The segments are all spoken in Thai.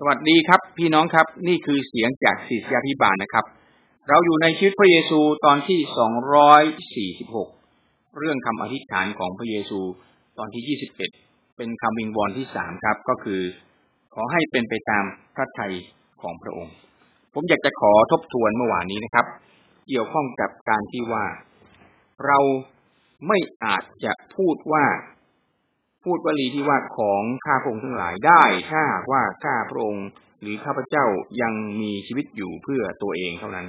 สวัสดีครับ พี่น้องครับ นี่คือเสียงจากศิษยาพิบาลนะครับ เราอยู่ในชีวิตพระเยซูตอนที่สองร้อยสี่สิบหกเรื่องคำอธิษฐานของพระเยซูตอนที่ยี่สิบเอ็ดเป็นคำวิงวอนที่สามครับ ก็คือ ขอให้เป็นไปตามพระทัยของพระองค์ ผมอยากจะขอทบทวนเมื่อวานนี้นะครับ เกี่ยวข้องกับการที่ว่า เราไม่อาจจะพูดว่า พูดวลีที่ว่าของข้าพระองค์ทั้งหลายได้ ถ้าหากว่าข้าพระองค์หรือข้าพเจ้ายังมีชีวิตอยู่เพื่อตัวเองเท่านั้น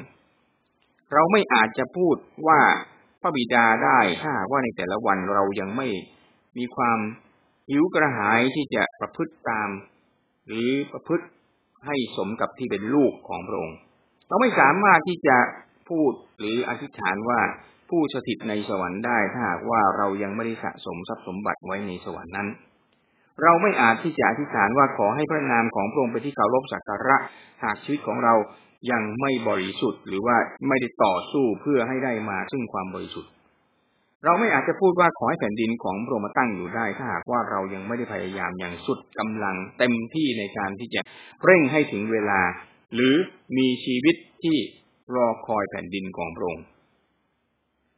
เราไม่อาจจะพูดว่าพระบิดาได้ถ้าหากว่าในแต่ละวันเรายังไม่มีความหิวกระหายที่จะประพฤติตาม หรือประพฤติให้สมกับที่เป็นลูกของพระองค์ เราไม่สามารถที่จะพูดหรืออธิษฐานว่า ผู้สถิตในสวรรค์ได้ถ้าหากว่าเรายังไม่ได้สะสมทรัพย์สมบัติไว้ในสวรรค์นั้น เราไม่อาจที่จะอธิษฐานว่าขอให้พระนามของพระองค์เป็นที่เคารพสักการะหากชีวิตของเรายังไม่บริสุทธิ์ หรือว่าไม่ได้ต่อสู้เพื่อให้ได้มาซึ่งความบริสุทธิ์ เราไม่อาจจะพูดว่าขอให้แผ่นดินของพระองค์มาตั้งอยู่ได้ ถ้าหากว่าเรายังไม่ได้พยายามอย่างสุดกำลังเต็มที่ในการที่จะเร่งให้ถึงเวลา หรือมีชีวิตที่รอคอยแผ่นดินของพระองค์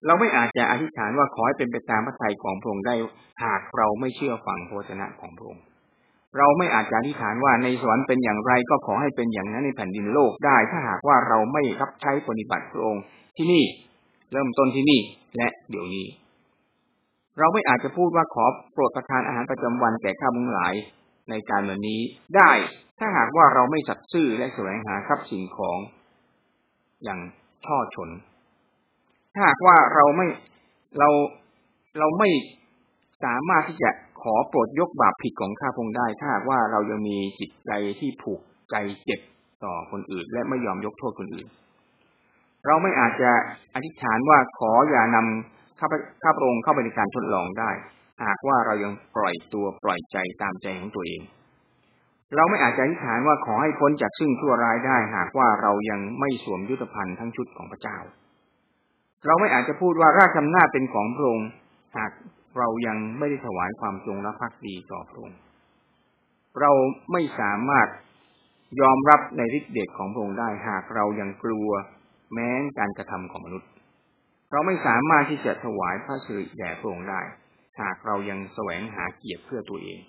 เราไม่อาจจะอธิษฐานว่าขอให้เป็นไปตามพระทัยของพระองค์ได้หากเราไม่เชื่อฟังโภชนะของพระองค์เราไม่อาจจะอธิษฐานว่าในสวรรค์เป็นอย่างไรก็ขอให้เป็นอย่างนั้นในแผ่นดินโลกได้ ถ้าหากว่าเราไม่รับใช้ปฏิบัติพระองค์ที่นี่ เริ่มต้นที่นี่ และเดี๋ยวนี้ เราไม่อาจจะพูดว่าขอโปรดประทานอาหารประจำวันแก่ข้ามึงหลายในการวันนี้ได้ ถ้าหากว่าเราไม่สัตย์ซื่อและแสวงหาทรัพย์สินของ อย่างช่อชน ถ้าหากว่าเราไม่เราเราไม่สามารถที่จะขอโปรดยกบาปผิดของข้าพงได้ ถ้าหากว่าเรายังมีจิตใจที่ผูกใจเจ็บต่อคนอื่น และไม่ยอมยกโทษคนอื่น เราไม่อาจจะอธิษฐานว่าขออย่านำข้าพข้าพงเข้าไปในการทดลองได้ หากว่าเรายังปล่อยตัวปล่อยใจตามใจของตัวเอง เราไม่อาจจะอธิษฐานว่าขอให้พ้นจากซึ่งชั่วร้ายได้ หากว่าเรายังไม่สวมยุทธภัณฑ์ทั้งชุดของพระเจ้า เราไม่อาจจะพูดว่าราชอำนาจเป็นของพระองค์หากเรายังไม่ได้ถวายความจงรักภักดีต่อพระองค์เราไม่สามารถยอมรับในฤทธิเดชของพระองค์ได้หากเรายังกลัวแม้การกระทำของมนุษย์ เราไม่สามารถที่จะถวายพระสิริแด่พระองค์ได้ หากเรายังแสวงหาเกียรติเพื่อตัวเอง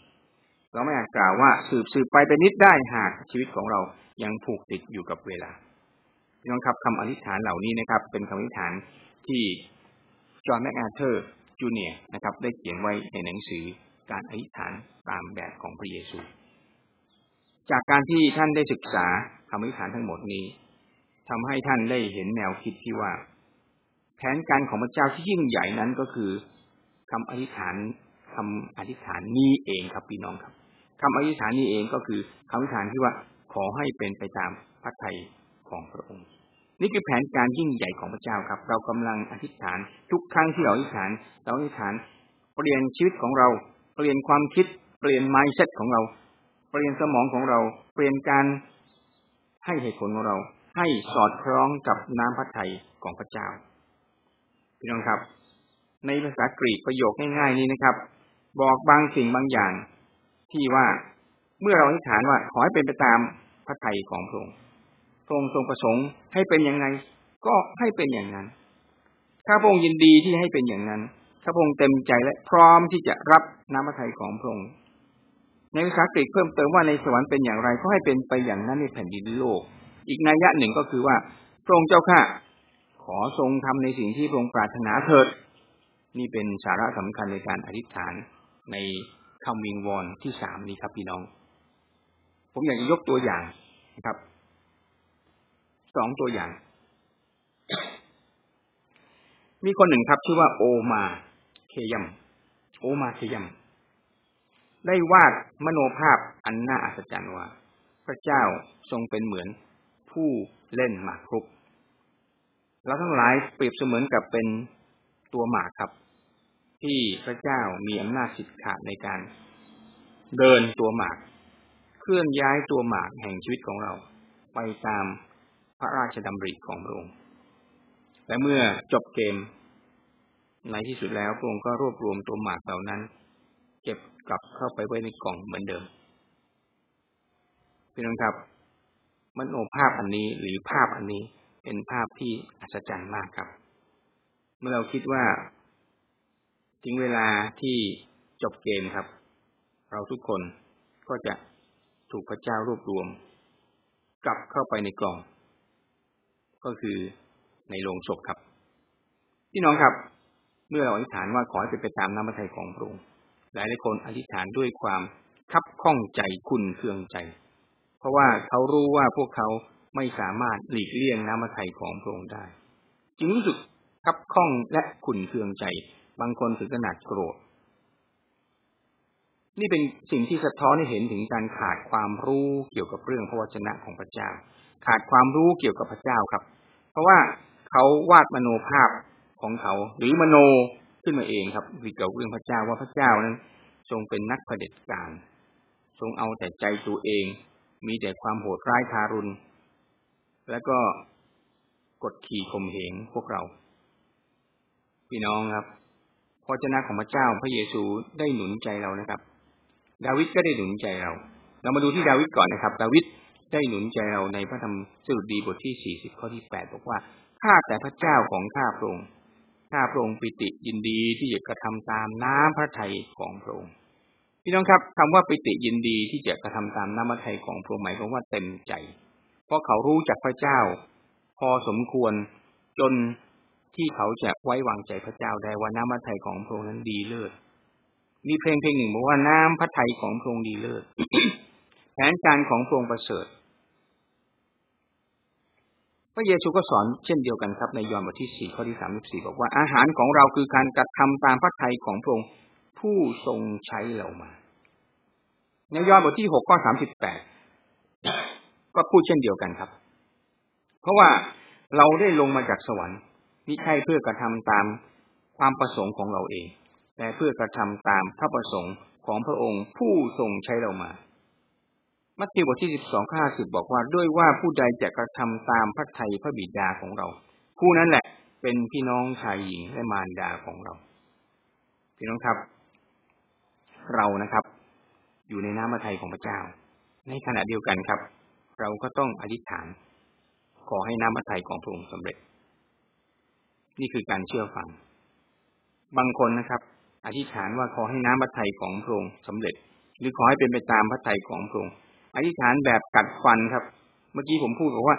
เราไม่อาจกล่าวว่าสืบสืบไปเป็นนิดได้หากชีวิตของเรายังผูกติดอยู่กับเวลา พี่น้องครับคำอธิษฐานเหล่านี้นะครับ เป็นคำอธิษฐานที่จอห์นแมคอาเธอร์จูเนียร์นะครับ ได้เขียนไว้ในหนังสือการอธิษฐานตามแบบของพระเยซู จากการที่ท่านได้ศึกษาคำอธิษฐานทั้งหมดนี้ทำให้ท่านได้เห็นแนวคิดที่ว่า แผนการของพระเจ้าที่ยิ่งใหญ่นั้นก็คือคำอธิษฐานคำอธิษฐานนี้เองครับพี่น้องครับคำอธิษฐานนี้เองก็คือคำอธิษฐานที่ว่าขอให้เป็นไปตามพระทัย ของพระองค์ นี่คือแผนการยิ่งใหญ่ของพระเจ้าครับ เรากำลังอธิษฐาน ทุกครั้งที่เราอธิษฐาน เราอธิษฐาน เปลี่ยนชีวิตของเรา เปลี่ยนความคิด เปลี่ยนไมซ์เซ็ตของเรา เปลี่ยนสมองของเรา เปลี่ยนการให้เหตุผลของเรา ให้สอดคล้องกับน้ำพระทัยของพระเจ้าพี่น้องครับ ในภาษากรีกประโยคง่ายๆนี้นะครับ บอกบางสิ่งบางอย่างที่ว่าเมื่อเราอธิษฐานว่าขอให้เป็นไปตามพระทัยของพระองค์ ทรงทรงประสงค์ให้เป็นอย่างไง ก็ให้เป็นอย่างนั้น ข้าพระองค์ยินดีที่ให้เป็นอย่างนั้น ข้าพระองค์เต็มใจและพร้อมที่จะรับน้ำพระทัยของพระองค์ ในภาษากรีกเพิ่มเติมว่าในสวรรค์เป็นอย่างไรก็ให้เป็นไปอย่างนั้นในแผ่นดินโลก อีกนัยยะหนึ่งก็คือว่าพระองค์เจ้าข้าขอทรงทำในสิ่งที่พระองค์ปรารถนาเถิด นี่เป็นสาระสำคัญในการอธิษฐานในคำวิงวอนที่สามนี้ครับพี่น้อง ผมอยากจะยกตัวอย่างนะครับ สองตัวอย่าง มีคนหนึ่งครับ ชื่อว่าโอมาเคยัมโอมาเคยัมได้วาดมโนภาพอันน่าอัศจรรย์ว่า พระเจ้าทรงเป็นเหมือนผู้เล่นหมากรุกเราทั้งหลายเปรียบเสมือนกับเป็นตัวหมากครับ ที่พระเจ้ามีอำนาจสิทธิ์ขาดในการ เดินตัวหมาก เคลื่อนย้ายตัวหมากแห่งชีวิตของเรา ไปตาม ระราชดำริของพระองค์ และเมื่อจบเกม ในที่สุดแล้วพระองค์ก็รวบรวมตัวหมากเหล่านั้น เก็บกลับเข้าไปไว้ในกล่องเหมือนเดิมพี่น้องครับมโนภาพอันนี้หรือภาพอันนี้เป็นภาพที่อัศจรรย์มากครับ เมื่อเราคิดว่าถึงเวลาที่จบเกมครับ เราทุกคนก็จะถูกพระเจ้ารวบรวม กลับเข้าไปในกล่อง ก็คือในโรงศพครับ พี่น้องครับ เมื่อเราอธิษฐานว่าขอให้เป็นไปตามน้ำพระทัยของพระองค์หลายหลายคนอธิษฐานด้วยความคับข้องใจคุณเคืองใจ เพราะว่าเขารู้ว่าพวกเขาไม่สามารถหลีกเลี่ยงน้ำพระทัยของพระองค์ได้ จึงรู้สึกคับข้องและขุนเคืองใจ บางคนถึงขนาดโกรธ นี่เป็นสิ่งที่สะท้อนให้เห็นถึงการขาดความรู้เกี่ยวกับเรื่องพระวจนะของพระเจ้า ขาดความรู้เกี่ยวกับพระเจ้าครับ เพราะว่าเขาวาดมโนภาพของเขา หรือมโนขึ้นมาเองครับเกี่ยวกับเรื่องพระเจ้าว่าพระเจ้านั้น ทรงเป็นนักเผด็จการ ทรงเอาแต่ใจตัวเอง มีแต่ความโหดร้ายทารุณ แล้วก็กดขี่ข่มเหงพวกเรา พี่น้องครับพระเจ้าของพระเจ้าพระเยซูได้หนุนใจเรานะครับ ดาวิดก็ได้หนุนใจเรา เรามาดูที่ดาวิดก่อนนะครับ ดาวิด ได้หนุนใจเราในพระธรรมสดุดีบทที่สี่สิบข้อที่แปดบอกว่าข้าแต่พระเจ้าของข้าพระองค์ข้าพระองค์ปิติยินดีที่จะกระทำตามน้ำพระทัยของพระองค์พี่น้องครับคำว่าปิติยินดีที่จะกระทำตามน้ำพระทัยของพระองค์หมายความว่าเต็มใจ เพราะเขารู้จักพระเจ้า พอสมควรจนที่เขาจะไว้วางใจพระเจ้าได้ว่าน้ำพระทัยของพระองค์นั้นดีเลิศมีเพลงเพลงหนึ่งบอกว่าน้ำพระทัยของพระองค์ดีเลิศแผนการของพระองค์ประเสริฐ พระเยซูก็สอนเช่นเดียวกันครับในยอห์นบทที่สี่ข้อที่สามสิบสี่บอกว่าอาหารของเราคือการกระทำตามพระทัยของพระองค์ผู้ทรงใช้เรามา ในยอห์นบทที่หกข้อสามสิบแปดก็พูดเช่นเดียวกันครับ เพราะว่าเราได้ลงมาจากสวรรค์มิใช่เพื่อกระทำตามความประสงค์ของเราเอง แต่เพื่อกระทำตามพระประสงค์ของพระองค์ผู้ทรงใช้เรามา มัทธิวบทที่สิบสองข้าสิบบอกว่า ด้วยว่าผู้ใดจะกระทำตามพระทัยพระบิดาของเรา ผู้นั้นแหละเป็นพี่น้องชายหญิงและมารดาของเรา พี่น้องครับ เรานะครับ อยู่ในน้ำพระทัยของพระเจ้า ในขณะเดียวกันครับ เราก็ต้องอธิษฐาน ขอให้น้ำพระทัยของพระองค์สำเร็จ นี่คือการเชื่อฟัง บางคนนะครับ อธิษฐานว่าขอให้น้ำพระทัยของพระองค์สำเร็จ หรือขอให้เป็นไปตามพระทัยของพระองค์ อธิษฐานแบบกัดฟันครับ เมื่อกี้ผมพูดบอกว่า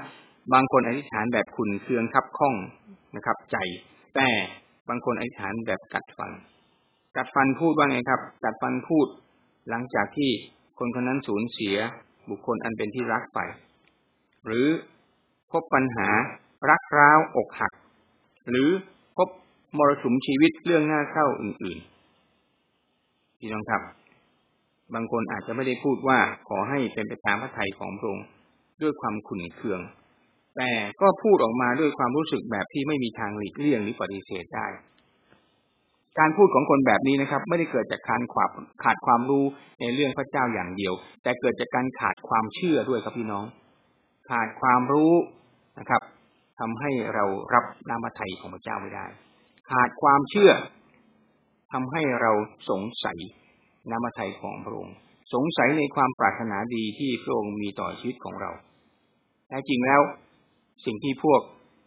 บางคนอธิษฐานแบบขุนเคืองคับข้องนะครับ ใจ แต่บางคนอธิษฐานแบบกัดฟัน กัดฟันพูดว่าไงครับ กัดฟันพูด หลังจากที่คนคนนั้นสูญเสียบุคคลอันเป็นที่รักไป หรือพบปัญหารักร้าวอกหัก หรือพบมรสุมชีวิตเรื่องน่าเศร้าอื่นๆพี่น้องครับ บางคนอาจจะไม่ได้พูดว่าขอให้เป็นไปตามพระทัยของพระองค์ด้วยความขุ่นเคือง แต่ก็พูดออกมาด้วยความรู้สึกแบบที่ไม่มีทางหลีกเลี่ยงหรือปฏิเสธได้ การพูดของคนแบบนี้นะครับ ไม่ได้เกิดจากการขาดขาดความรู้ในเรื่องพระเจ้าอย่างเดียว แต่เกิดจากการขาดความเชื่อด้วยครับพี่น้อง ขาดความรู้นะครับทำให้เรารับน้ำพระทัยของพระเจ้าไม่ได้ ขาดความเชื่อทำให้เราสงสัย น้ำพระทัยของพระองค์ สงสัยในความปรารถนาดีที่พระองค์มีต่อชีวิตของเราแท้จริงแล้ว สิ่งที่พวก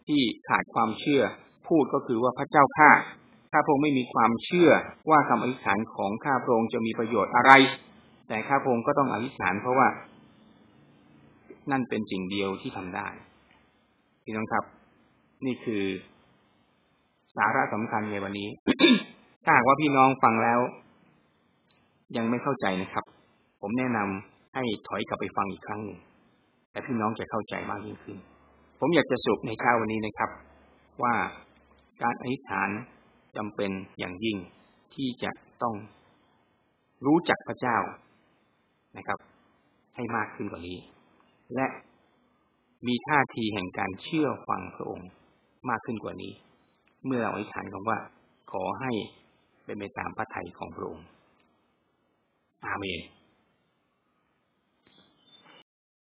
ที่ขาดความเชื่อ พูดก็คือว่าพระเจ้าข้าข้าพระองค์ไม่มีความเชื่อว่าคำอธิษฐานของข้าพระองค์จะมีประโยชน์อะไร แต่ข้าพระองค์ก็ต้องอธิษฐาน เพราะว่า นั่นเป็นสิ่งเดียวที่ทำได้พี่น้องครับ นี่คือสาระสำคัญในวันนี้ถ้าหากว่าพี่น้องฟังแล้ว ยังไม่เข้าใจนะครับ ผมแนะนำให้ถอยกลับไปฟังอีกครั้งหนึ่งแต่พี่น้องจะเข้าใจมากยิ่งขึ้น ผมอยากจะสรุปในเช้าวันนี้นะครับ ว่าการอธิษฐานจำเป็นอย่างยิ่งที่จะต้องรู้จักพระเจ้านะครับ ให้มากขึ้นกว่านี้ และมีท่าทีแห่งการเชื่อฟังพระองค์มากขึ้นกว่านี้ เมื่อเราอธิษฐานคำว่า ขอให้เป็นไปตามพระทัยของพระองค์ 阿妹